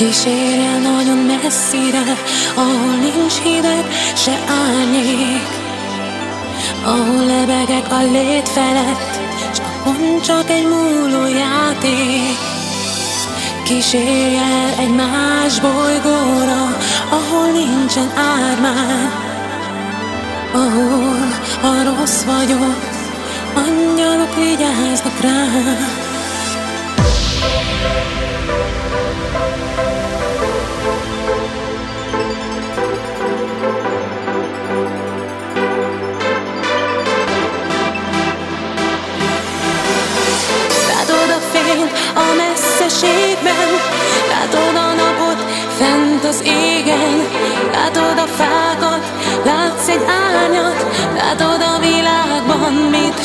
Kísérje nagyon messzire, ahol nincs hideg, se árnyék. Ahol lebegek a lét felett, csak csak egy múló játék. Kísérje el egy más bolygóra, ahol nincsen ármán Ahol, ha rossz vagyok, angyalok vigyáznak rám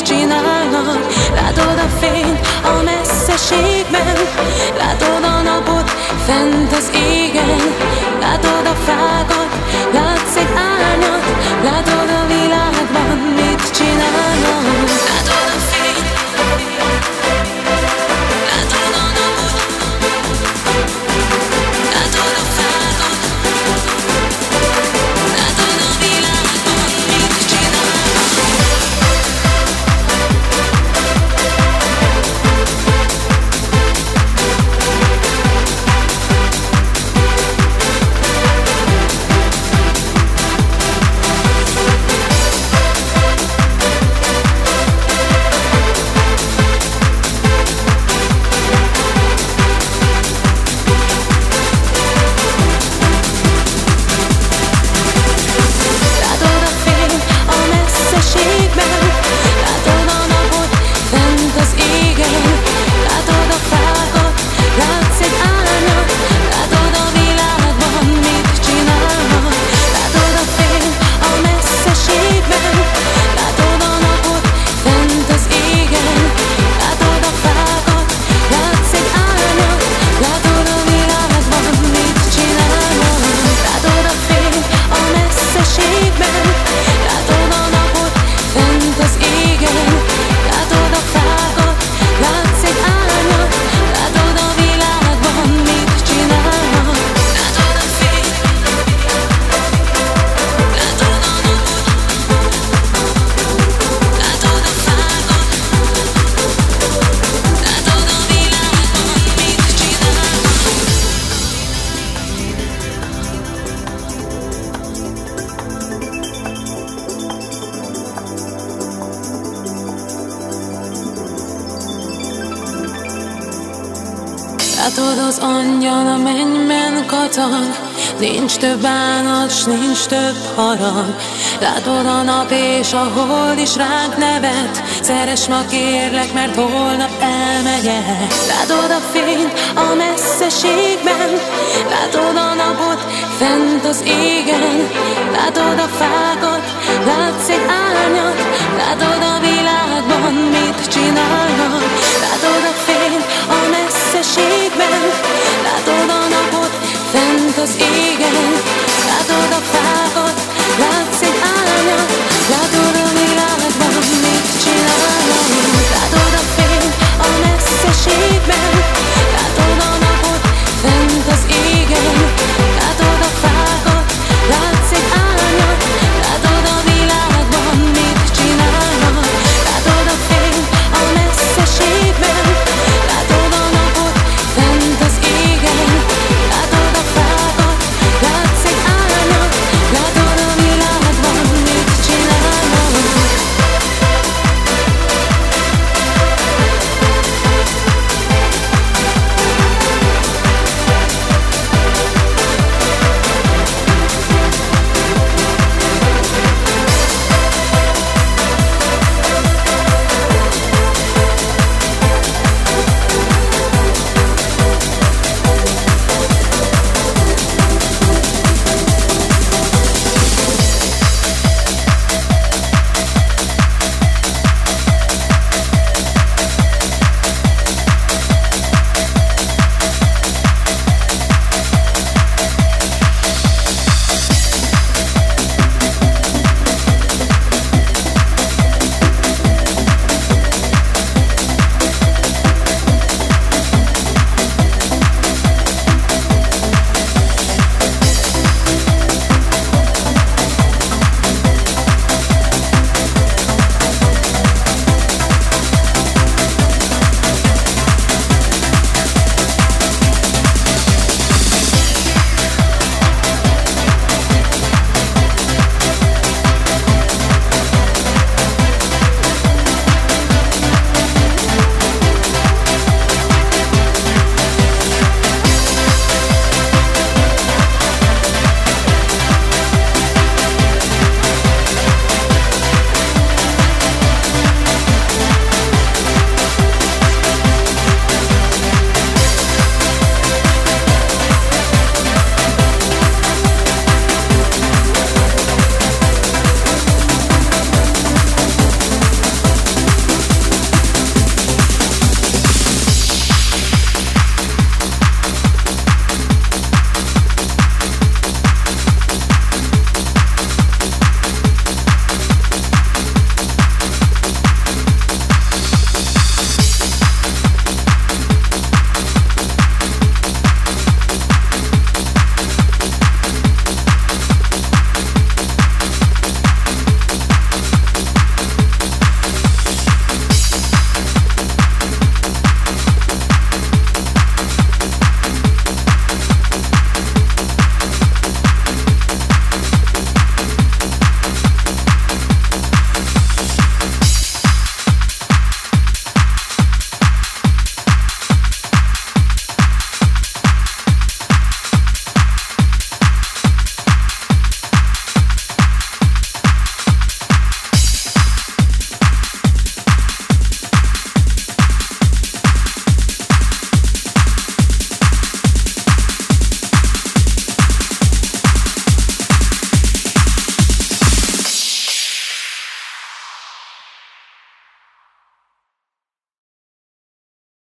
csinálnak? Látod a fényt a messzeségben? Látod fent az égen Látod a fákat, látsz egy árnyat Látod a világban mit csinálnak. Látod Látod az angyal a mennyben katag Nincs több bánat, s nincs több harag. Látod a nap és a hold is ránk nevet? Szeres ma kérlek, mert holnap elmegyek. Látod a fényt a messzeségben? Látod a napot fent az égen? Látod a fákat, látsz egy árnyat? Látod a világban mit csinálnak messzeségben Látod